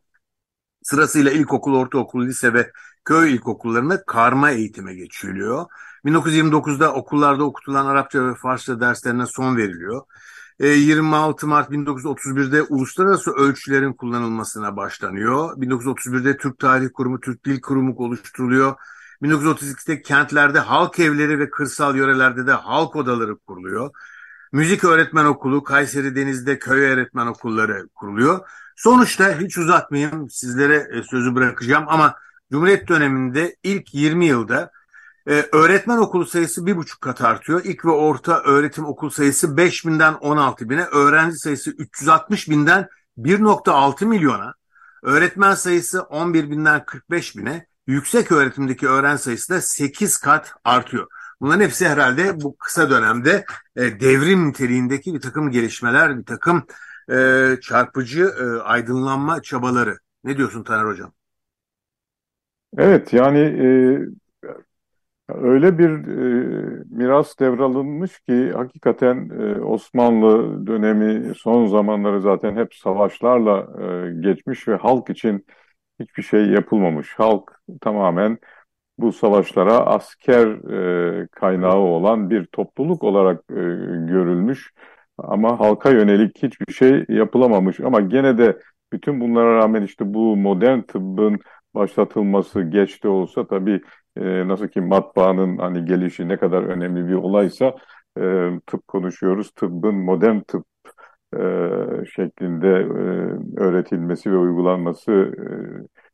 Sırasıyla ilkokul, ortaokul, lise ve köy ilkokullarına karma eğitime geçiliyor. 1929'da okullarda okutulan Arapça ve Farsça derslerine son veriliyor. 26 e, Mart 1931'de uluslararası ölçülerin kullanılmasına başlanıyor. 1931'de Türk Tarih Kurumu, Türk Dil Kurumu oluşturuluyor. 1932'de kentlerde halk evleri ve kırsal yörelerde de halk odaları kuruluyor. Müzik öğretmen okulu, Kayseri Deniz'de köy öğretmen okulları kuruluyor. Sonuçta hiç uzatmayayım sizlere e, sözü bırakacağım ama Cumhuriyet döneminde ilk 20 yılda e, öğretmen okulu sayısı bir buçuk kat artıyor. İlk ve orta öğretim okul sayısı 5 binden 16 bine, öğrenci sayısı 360 binden 1.6 milyona, öğretmen sayısı 11 binden 45 bine, yüksek öğretimdeki öğrenci sayısı da 8 kat artıyor. Bunların hepsi herhalde bu kısa dönemde e, devrim niteliğindeki bir takım gelişmeler, bir takım e, çarpıcı e, aydınlanma çabaları. Ne diyorsun Taner Hocam? Evet yani e, öyle bir e, miras devralınmış ki hakikaten e, Osmanlı dönemi son zamanları zaten hep savaşlarla e, geçmiş ve halk için hiçbir şey yapılmamış. Halk tamamen bu savaşlara asker e, kaynağı olan bir topluluk olarak e, görülmüş. Ama halka yönelik hiçbir şey yapılamamış. Ama gene de bütün bunlara rağmen işte bu modern tıbbın başlatılması geç de olsa tabii e, nasıl ki matbaanın hani gelişi ne kadar önemli bir olaysa e, tıp konuşuyoruz. Tıbbın modern tıp e, şeklinde e, öğretilmesi ve uygulanması e,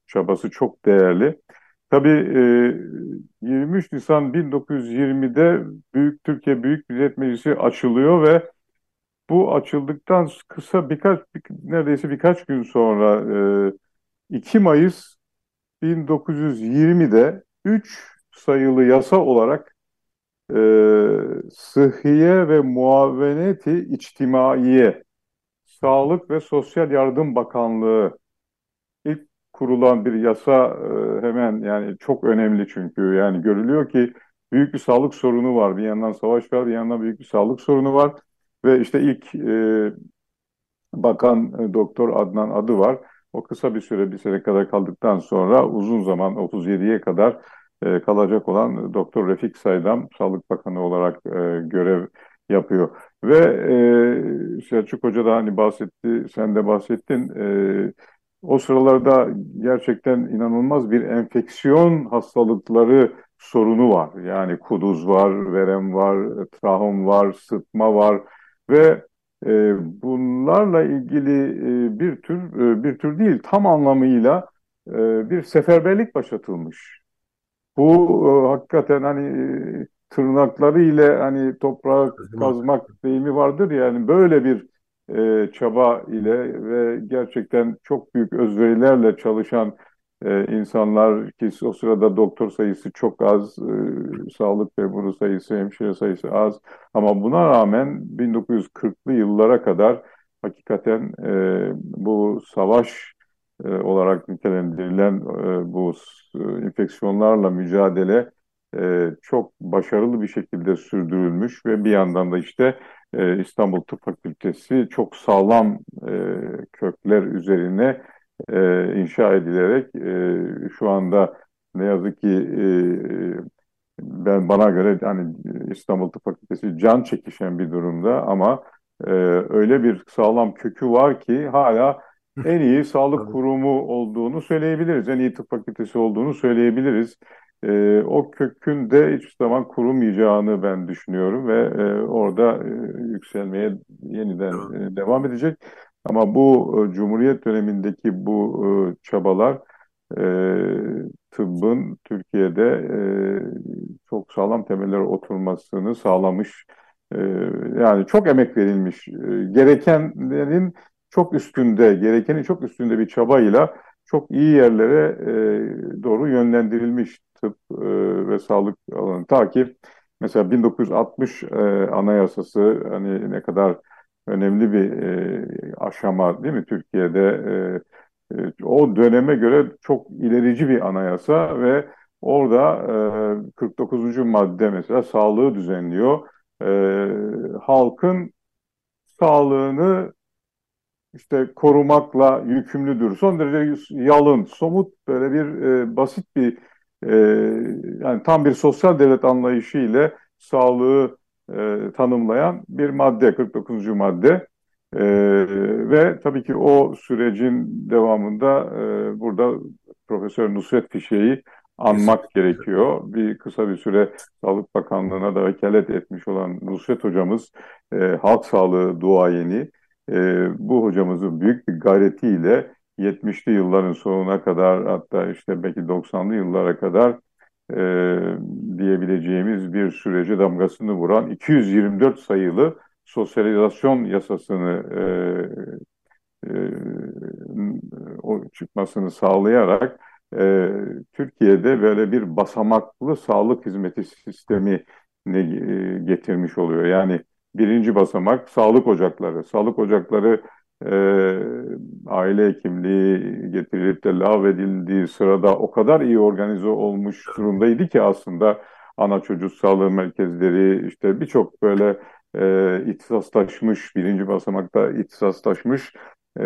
çabası çok değerli. Tabii e, 23 Nisan 1920'de Büyük Türkiye Büyük Millet Meclisi açılıyor ve bu açıldıktan kısa birkaç bir, neredeyse birkaç gün sonra e, 2 Mayıs 1920'de 3 sayılı yasa olarak e, Sıhhiye ve Muaveneti İçtimaiye Sağlık ve Sosyal Yardım Bakanlığı ilk kurulan bir yasa e, hemen yani çok önemli çünkü yani görülüyor ki büyük bir sağlık sorunu var. Bir yandan savaş var, bir yandan büyük bir sağlık sorunu var. Ve işte ilk e, bakan e, Doktor Adnan adı var. O kısa bir süre bir sene kadar kaldıktan sonra uzun zaman 37'ye kadar e, kalacak olan Doktor Refik Saydam Sağlık Bakanı olarak e, görev yapıyor. Ve e, Selçuk Hoca da hani bahsetti, sen de bahsettin. E, o sıralarda gerçekten inanılmaz bir enfeksiyon hastalıkları sorunu var. Yani kuduz var, verem var, trahom var, sıtma var ve e, bunlarla ilgili e, bir tür e, bir tür değil tam anlamıyla e, bir seferberlik başlatılmış. Bu e, hakikaten hani e, tırnakları ile hani toprağı kazmak deyimi vardır yani böyle bir e, çaba ile ve gerçekten çok büyük özverilerle çalışan e, insanlar ki o sırada doktor sayısı çok az, e, sağlık memuru sayısı, hemşire sayısı az. Ama buna rağmen 1940'lı yıllara kadar hakikaten e, bu savaş e, olarak nitelendirilen bu enfeksiyonlarla mücadele çok başarılı bir şekilde sürdürülmüş ve bir yandan da işte İstanbul Tıp Fakültesi çok sağlam kökler üzerine e, inşa edilerek e, şu anda ne yazık ki e, ben bana göre hani İstanbul Tıp Fakültesi can çekişen bir durumda ama e, öyle bir sağlam kökü var ki hala en iyi sağlık kurumu olduğunu söyleyebiliriz. En iyi tıp fakültesi olduğunu söyleyebiliriz. E, o kökün de hiç zaman kurumayacağını ben düşünüyorum ve e, orada e, yükselmeye yeniden e, devam edecek. Ama bu e, Cumhuriyet dönemindeki bu e, çabalar e, tıbbın Türkiye'de e, çok sağlam temeller oturmasını sağlamış. E, yani çok emek verilmiş. E, gerekenlerin çok üstünde, gerekenin çok üstünde bir çabayla çok iyi yerlere e, doğru yönlendirilmiş tıp e, ve sağlık alanı. Ta ki mesela 1960 e, anayasası hani ne kadar önemli bir e, aşama değil mi Türkiye'de? E, e, o döneme göre çok ilerici bir anayasa ve orada e, 49. madde mesela sağlığı düzenliyor. E, halkın sağlığını işte korumakla yükümlüdür. Son derece yalın, somut böyle bir e, basit bir e, yani tam bir sosyal devlet anlayışı ile sağlığı e, tanımlayan bir madde, 49. madde. E, ve tabii ki o sürecin devamında e, burada Profesör Nusret Fişe'yi anmak gerekiyor. Bir kısa bir süre Sağlık Bakanlığı'na da vekalet etmiş olan Nusret hocamız, e, halk sağlığı duayeni, e, bu hocamızın büyük bir gayretiyle 70'li yılların sonuna kadar hatta işte belki 90'lı yıllara kadar e, diyebileceğimiz bir sürece damgasını vuran 224 sayılı sosyalizasyon yasasını e, e, o çıkmasını sağlayarak e, Türkiye'de böyle bir basamaklı sağlık hizmeti sistemi ne e, getirmiş oluyor. Yani birinci basamak sağlık ocakları. Sağlık ocakları e, aile hekimliği getirilip de lağvedildiği sırada o kadar iyi organize olmuş durumdaydı ki aslında ana çocuk sağlığı merkezleri işte birçok böyle e, ihtisaslaşmış birinci basamakta ihtisaslaşmış e,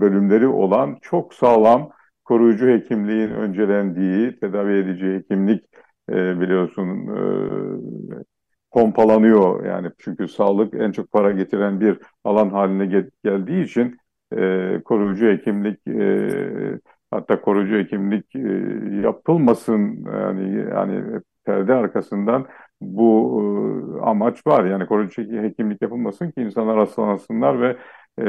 bölümleri olan çok sağlam koruyucu hekimliğin öncelendiği tedavi edici hekimlik e, biliyorsun e, pompalanıyor yani çünkü sağlık en çok para getiren bir alan haline gel geldiği için e, koruyucu hekimlik e, hatta koruyucu hekimlik e, yapılmasın yani yani perde arkasından bu e, amaç var yani koruyucu hekimlik yapılmasın ki insanlar hastalanasınlar ve e,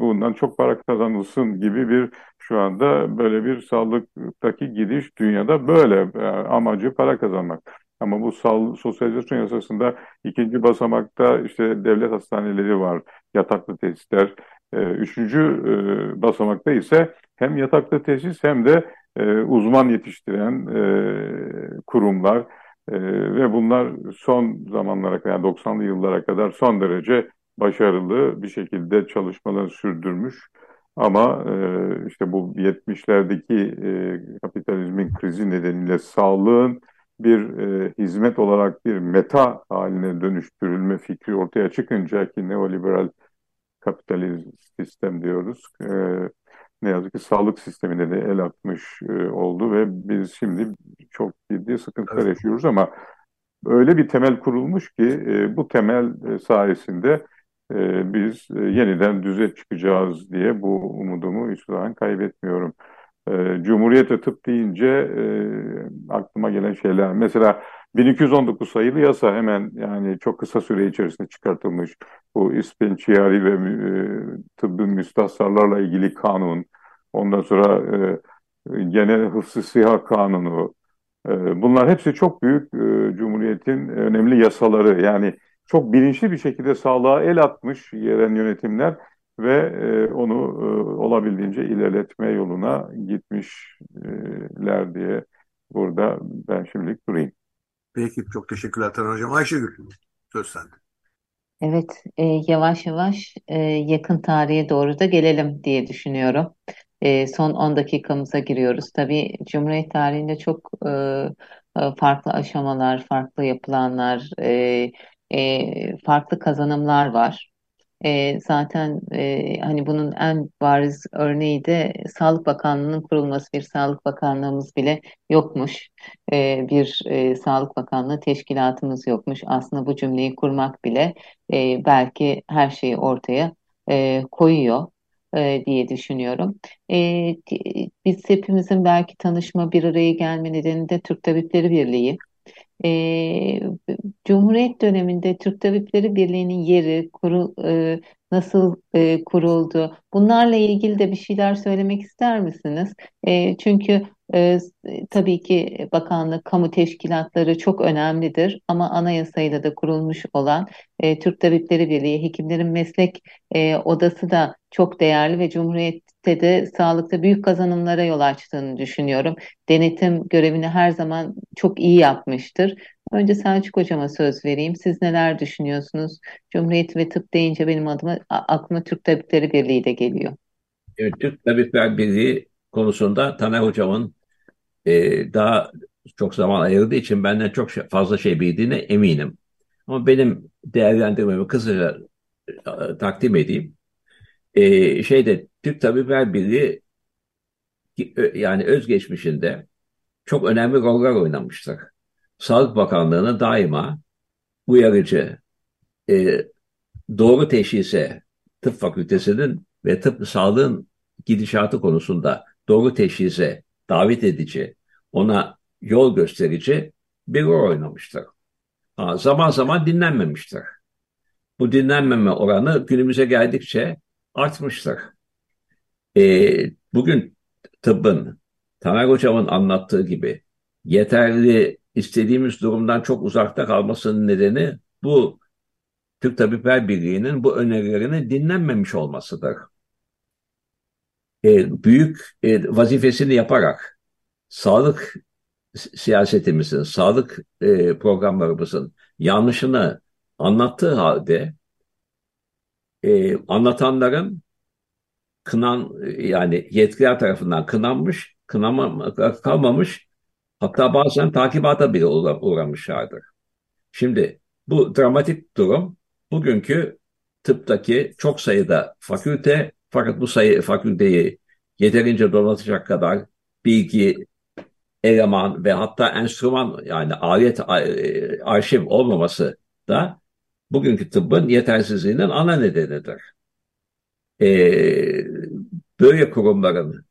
bundan çok para kazanılsın gibi bir şu anda böyle bir sağlıktaki gidiş dünyada böyle e, amacı para kazanmak. Ama bu sal, sosyalizasyon yasasında ikinci basamakta işte devlet hastaneleri var, yataklı tesisler. E, üçüncü e, basamakta ise hem yataklı tesis hem de e, uzman yetiştiren e, kurumlar ve bunlar son zamanlara kadar, yani 90'lı yıllara kadar son derece başarılı bir şekilde çalışmalarını sürdürmüş. Ama işte bu 70'lerdeki e, kapitalizmin krizi nedeniyle sağlığın bir e, hizmet olarak bir meta haline dönüştürülme fikri ortaya çıkınca ki neoliberal kapitalist sistem diyoruz. E, ne yazık ki sağlık sistemine de el atmış e, oldu ve biz şimdi çok ciddi sıkıntılar evet. yaşıyoruz ama öyle bir temel kurulmuş ki e, bu temel e, sayesinde e, biz e, yeniden düze çıkacağız diye bu umudumu hiç zaman kaybetmiyorum. E, Cumhuriyete tıp deyince e, aklıma gelen şeyler. Mesela 1219 sayılı yasa hemen yani çok kısa süre içerisinde çıkartılmış. Bu ispençiyari ve e, tıbbın müstahsarlarla ilgili kanun. Ondan sonra e, genel hıfzı siha kanunu. E, bunlar hepsi çok büyük e, Cumhuriyet'in önemli yasaları. Yani çok bilinçli bir şekilde sağlığa el atmış yerel yönetimler ve e, onu e, olabildiğince ilerletme yoluna gitmişler diye burada ben şimdilik durayım. Peki çok teşekkürler Taner Hocam. Ayşegül söz sende. Evet, e, yavaş yavaş e, yakın tarihe doğru da gelelim diye düşünüyorum. E, son 10 dakikamıza giriyoruz. Tabii Cumhuriyet tarihinde çok e, e, farklı aşamalar, farklı yapılanlar, e, e, farklı kazanımlar var. E, zaten e, hani bunun en bariz örneği de Sağlık Bakanlığı'nın kurulması. Bir Sağlık Bakanlığımız bile yokmuş. E, bir e, Sağlık Bakanlığı teşkilatımız yokmuş. Aslında bu cümleyi kurmak bile e, belki her şeyi ortaya e, koyuyor e, diye düşünüyorum. E, biz hepimizin belki tanışma bir araya gelme nedeni de Türk Tabipleri Birliği. E, Cumhuriyet döneminde Türk Tabipleri Birliği'nin yeri, kuru, e, nasıl e, kuruldu? Bunlarla ilgili de bir şeyler söylemek ister misiniz? E, çünkü e, tabii ki bakanlık, kamu teşkilatları çok önemlidir ama anayasayla da kurulmuş olan e, Türk Tabipleri Birliği, Hekimlerin Meslek e, Odası da çok değerli ve Cumhuriyet'te de sağlıkta büyük kazanımlara yol açtığını düşünüyorum. Denetim görevini her zaman çok iyi yapmıştır. Önce Selçuk Hocam'a söz vereyim. Siz neler düşünüyorsunuz? Cumhuriyet ve tıp deyince benim adıma aklıma Türk Tabipleri Birliği de geliyor. Evet, Türk Tabipler Birliği konusunda Taner Hocam'ın e, daha çok zaman ayırdığı için benden çok şey, fazla şey bildiğine eminim. Ama benim değerlendirmemi kısaca e, takdim edeyim. E, şeyde Türk Tabipler Birliği yani özgeçmişinde çok önemli roller oynamıştır. Sağlık Bakanlığı'nı daima uyarıcı, e, doğru teşhise tıp fakültesinin ve tıp sağlığın gidişatı konusunda doğru teşhise davet edici, ona yol gösterici bir rol oynamıştır. Zaman zaman dinlenmemiştir. Bu dinlenmeme oranı günümüze geldikçe artmıştır. E, bugün tıbbın, Taner Hocam'ın anlattığı gibi yeterli istediğimiz durumdan çok uzakta kalmasının nedeni bu Türk Tabipler Birliği'nin bu önerilerini dinlenmemiş olmasıdır. E, büyük e, vazifesini yaparak sağlık siyasetimizin, sağlık e, programlarımızın yanlışını anlattığı halde anlatanların kınan yani yetkililer tarafından kınanmış, kınama kalmamış hatta bazen takibata bile uğramışlardır. Şimdi bu dramatik durum bugünkü tıptaki çok sayıda fakülte fakat bu sayı fakülteyi yeterince donatacak kadar bilgi, eleman ve hatta enstrüman yani alet e, arşiv olmaması da bugünkü tıbbın yetersizliğinin ana nedenidir. Ee, böyle kurumların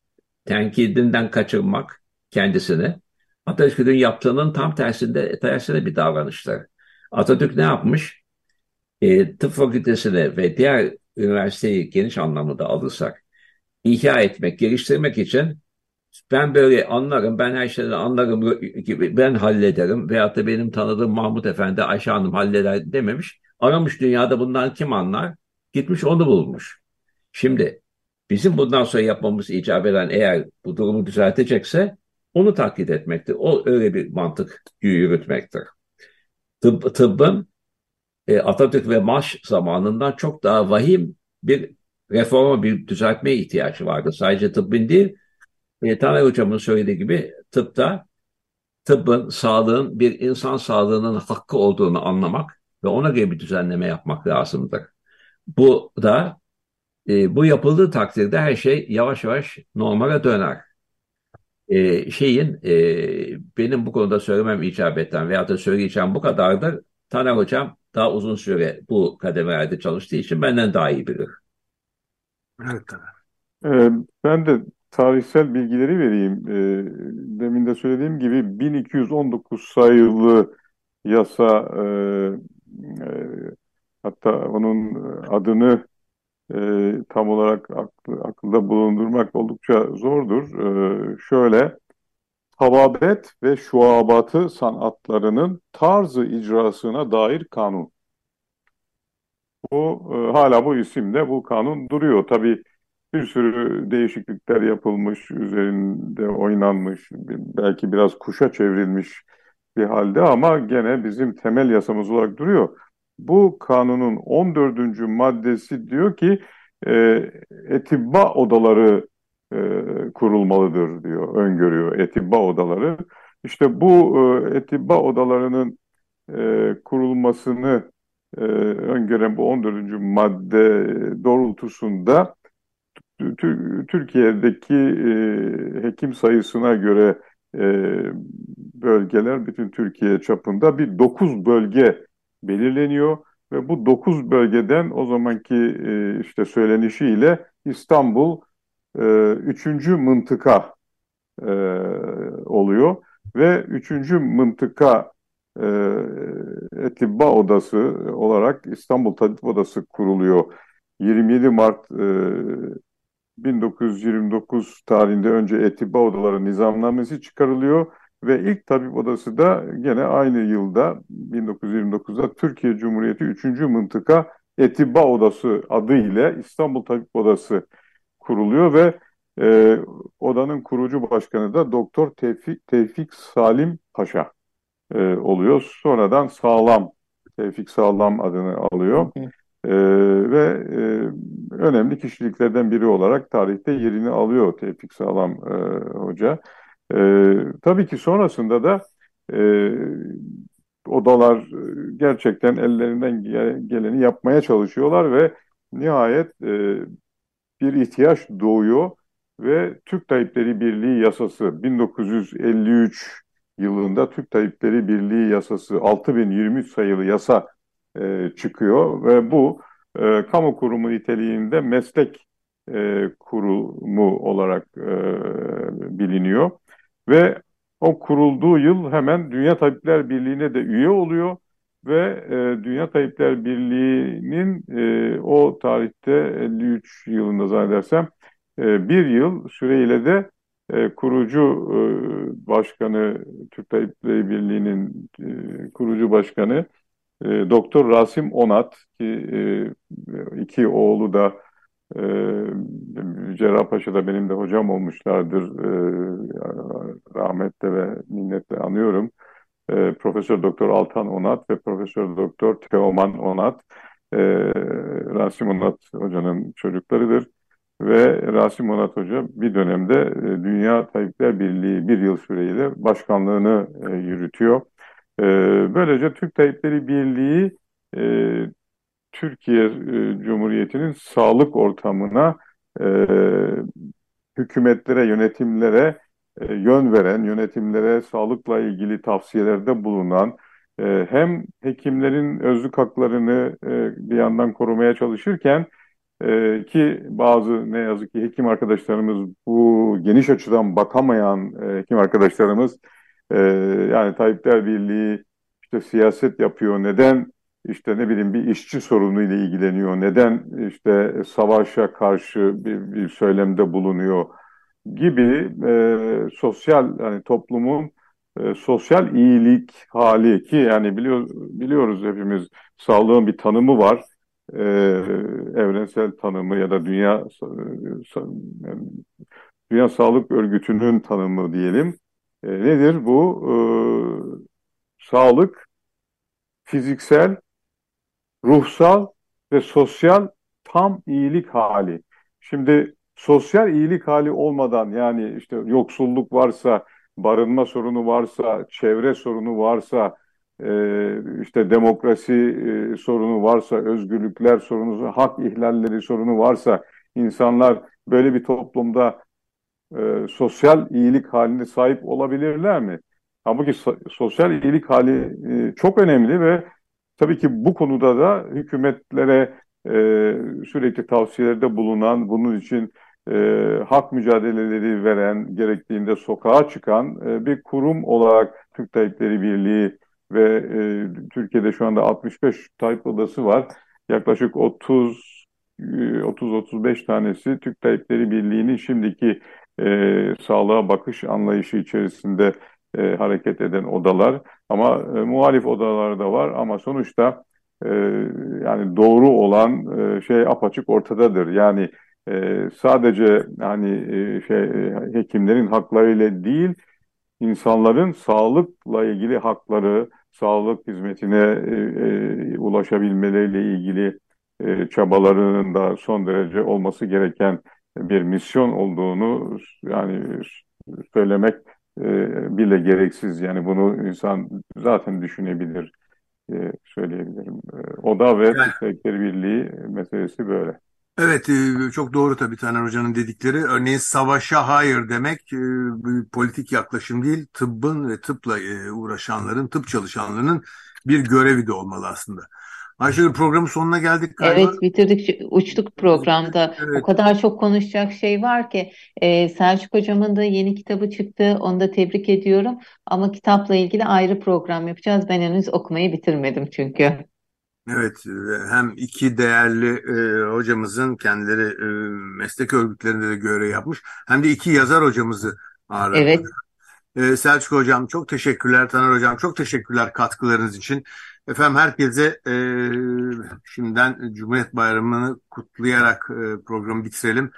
tenkidinden kaçırmak kendisini Atatürk'ün yaptığının tam tersinde tersine bir davranıştır. Atatürk ne yapmış? E, tıp fakültesini ve diğer üniversiteyi geniş anlamda alırsak ihya etmek, geliştirmek için ben böyle anlarım, ben her şeyden anlarım gibi ben hallederim veyahut da benim tanıdığım Mahmut Efendi Ayşe Hanım halleder dememiş. Aramış dünyada bundan kim anlar? Gitmiş onu bulmuş. Şimdi bizim bundan sonra yapmamız icap eden eğer bu durumu düzeltecekse onu taklit etmektir. O öyle bir mantık yürütmektir. Tıbb, tıbbın e, Atatürk ve Maş zamanından çok daha vahim bir reforma, bir düzeltmeye ihtiyacı vardı. Sadece tıbbın değil, e, Taner Hocam'ın söylediği gibi tıpta tıbbın, sağlığın bir insan sağlığının hakkı olduğunu anlamak ve ona göre bir düzenleme yapmak lazımdır. Bu da e, bu yapıldığı takdirde her şey yavaş yavaş normale döner. E, şeyin e, benim bu konuda söylemem icabeten veyahut da söyleyeceğim bu kadardır. Taner Hocam daha uzun süre bu kademelerde çalıştığı için benden daha iyi bilir. Evet Taner. Ee, ben de tarihsel bilgileri vereyim. Ee, demin de söylediğim gibi 1219 sayılı yasa e, e, hatta onun adını e, tam olarak aklı, akılda bulundurmak oldukça zordur. E, şöyle, tababet ve şuabatı sanatlarının tarzı icrasına dair kanun. bu e, hala bu isimde bu kanun duruyor. Tabii bir sürü değişiklikler yapılmış, üzerinde oynanmış, belki biraz kuşa çevrilmiş bir halde ama gene bizim temel yasamız olarak duruyor. Bu kanunun 14. maddesi diyor ki e, etibba odaları e, kurulmalıdır diyor, öngörüyor etibba odaları. İşte bu e, etibba odalarının e, kurulmasını e, öngören bu 14. madde doğrultusunda Türkiye'deki e, hekim sayısına göre e, bölgeler bütün Türkiye çapında bir 9 bölge belirleniyor ve bu 9 bölgeden o zamanki e, işte söylenişiyle İstanbul e, üçüncü mıntıka e, oluyor ve üçüncü mıntıka e, Etibba Odası olarak İstanbul Tabip Odası kuruluyor. 27 Mart e, 1929 tarihinde önce Etibba Odaları nizamnamesi çıkarılıyor ve ilk tabip odası da gene aynı yılda 1929'da Türkiye Cumhuriyeti 3. Mıntıka Etibba Odası adı ile İstanbul Tabip Odası kuruluyor ve e, odanın kurucu başkanı da Doktor Tevfik, Tevfik Salim Paşa e, oluyor. Sonradan Sağlam, Tevfik Sağlam adını alıyor. E, ve e, önemli kişiliklerden biri olarak tarihte yerini alıyor Tevfik Sağlam e, Hoca. E, tabii ki sonrasında da e, odalar e, gerçekten ellerinden geleni yapmaya çalışıyorlar ve nihayet e, bir ihtiyaç doğuyor ve Türk Tayyipleri Birliği Yasası 1953 yılında Türk Tayyipleri Birliği Yasası 6023 sayılı yasa e, çıkıyor ve bu e, kamu kurumu niteliğinde meslek e, kurumu olarak e, biliniyor. Ve o kurulduğu yıl hemen Dünya Tabipler Birliği'ne de üye oluyor ve e, Dünya Tabipler Birliği'nin e, o tarihte 53 yılında zannedersem e, bir yıl süreyle de e, kurucu e, başkanı Türk Tabipleri Birliği'nin e, kurucu başkanı e, Doktor Rasim Onat ki e, iki oğlu da e, Cerrahpaşa'da benim de hocam olmuşlardır. E, rahmetle ve minnetle anıyorum. E, Profesör Doktor Altan Onat ve Profesör Doktor Teoman Onat. E, Rasim Onat hocanın çocuklarıdır. Ve Rasim Onat Hoca bir dönemde e, Dünya Tabipler Birliği bir yıl süreyle başkanlığını e, yürütüyor. E, böylece Türk Tabipleri Birliği e, Türkiye e, Cumhuriyeti'nin sağlık ortamına e, hükümetlere, yönetimlere e, yön veren, yönetimlere sağlıkla ilgili tavsiyelerde bulunan, e, hem hekimlerin özlük haklarını e, bir yandan korumaya çalışırken ki bazı ne yazık ki hekim arkadaşlarımız bu geniş açıdan bakamayan hekim arkadaşlarımız yani Tayyipler Birliği işte siyaset yapıyor. Neden işte ne bileyim bir işçi sorunu ile ilgileniyor? Neden işte savaşa karşı bir, bir söylemde bulunuyor? Gibi e, sosyal yani toplumun e, sosyal iyilik hali ki yani biliyor, biliyoruz hepimiz sağlığın bir tanımı var. E, evrensel tanımı ya da dünya e, Dünya Sağlık Örgütü'nün tanımı diyelim. E, nedir bu? E, sağlık fiziksel, ruhsal ve sosyal tam iyilik hali. Şimdi sosyal iyilik hali olmadan yani işte yoksulluk varsa, barınma sorunu varsa, çevre sorunu varsa, e, işte demokrasi e, sorunu varsa, özgürlükler sorunu, hak ihlalleri sorunu varsa, insanlar böyle bir toplumda e, sosyal iyilik haline sahip olabilirler mi? Halbuki so sosyal iyilik hali e, çok önemli ve tabii ki bu konuda da hükümetlere e, sürekli tavsiyelerde bulunan, bunun için e, hak mücadeleleri veren, gerektiğinde sokağa çıkan e, bir kurum olarak Türk Tayyipleri Birliği ve e, Türkiye'de şu anda 65 Tayyip Odası var. Yaklaşık 30 30-35 e, tanesi Türk Tayyipleri Birliği'nin şimdiki e, sağlığa bakış anlayışı içerisinde e, hareket eden odalar. Ama e, muhalif odalar da var ama sonuçta e, yani doğru olan e, şey apaçık ortadadır. Yani e, sadece hani e, şey e, hekimlerin haklarıyla değil, insanların sağlıkla ilgili hakları, sağlık hizmetine e, e, ulaşabilmeleriyle ilgili e, çabalarının da son derece olması gereken bir misyon olduğunu yani söylemek e, bile gereksiz. Yani bunu insan zaten düşünebilir, e, söyleyebilirim. E, oda ve Tıp Birliği meselesi böyle. Evet, e, çok doğru tabii Taner Hoca'nın dedikleri. Örneğin savaşa hayır demek e, bir politik yaklaşım değil, tıbbın ve tıpla e, uğraşanların, tıp çalışanlarının bir görevi de olmalı aslında. Ayşegül programın sonuna geldik galiba. Evet bitirdik uçtuk programda. Evet. O kadar çok konuşacak şey var ki ee, Selçuk hocamın da yeni kitabı çıktı. Onu da tebrik ediyorum. Ama kitapla ilgili ayrı program yapacağız. Ben henüz okumayı bitirmedim çünkü. Evet hem iki değerli e, hocamızın kendileri e, meslek örgütlerinde de görev yapmış hem de iki yazar hocamızı ağırladık. Evet. E, Selçuk hocam çok teşekkürler. Taner hocam çok teşekkürler katkılarınız için. Efendim herkese e, şimdiden Cumhuriyet Bayramı'nı kutlayarak e, programı bitirelim.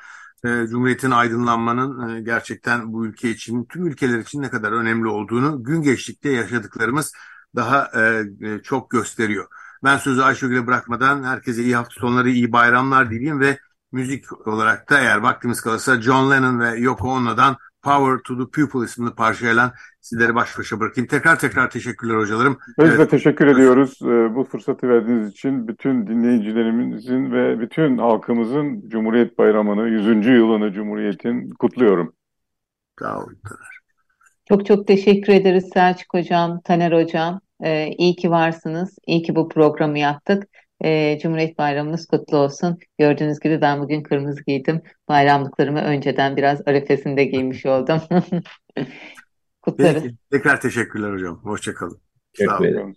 E, Cumhuriyet'in aydınlanmanın e, gerçekten bu ülke için, tüm ülkeler için ne kadar önemli olduğunu gün geçtikçe yaşadıklarımız daha e, e, çok gösteriyor. Ben sözü Ayşegül'e bırakmadan herkese iyi hafta sonları, iyi bayramlar dileyim ve müzik olarak da eğer vaktimiz kalırsa John Lennon ve Yoko Ono'dan Power to the People isimli parçayla sizleri baş başa bırakayım. Tekrar tekrar teşekkürler hocalarım. Biz evet. de teşekkür ediyoruz ee, bu fırsatı verdiğiniz için. Bütün dinleyicilerimizin ve bütün halkımızın Cumhuriyet Bayramı'nı, 100. yılını Cumhuriyet'in kutluyorum. Sağ olun. Çok çok teşekkür ederiz Selçuk Hocam, Taner Hocam. Ee, iyi ki varsınız. İyi ki bu programı yaptık. E, Cumhuriyet Bayramınız kutlu olsun. Gördüğünüz gibi ben bugün kırmızı giydim. Bayramlıklarımı önceden biraz arefesinde giymiş oldum. [LAUGHS] Kutlarız. Peki, tekrar teşekkürler hocam. Hoşçakalın. Teşekkür ederim.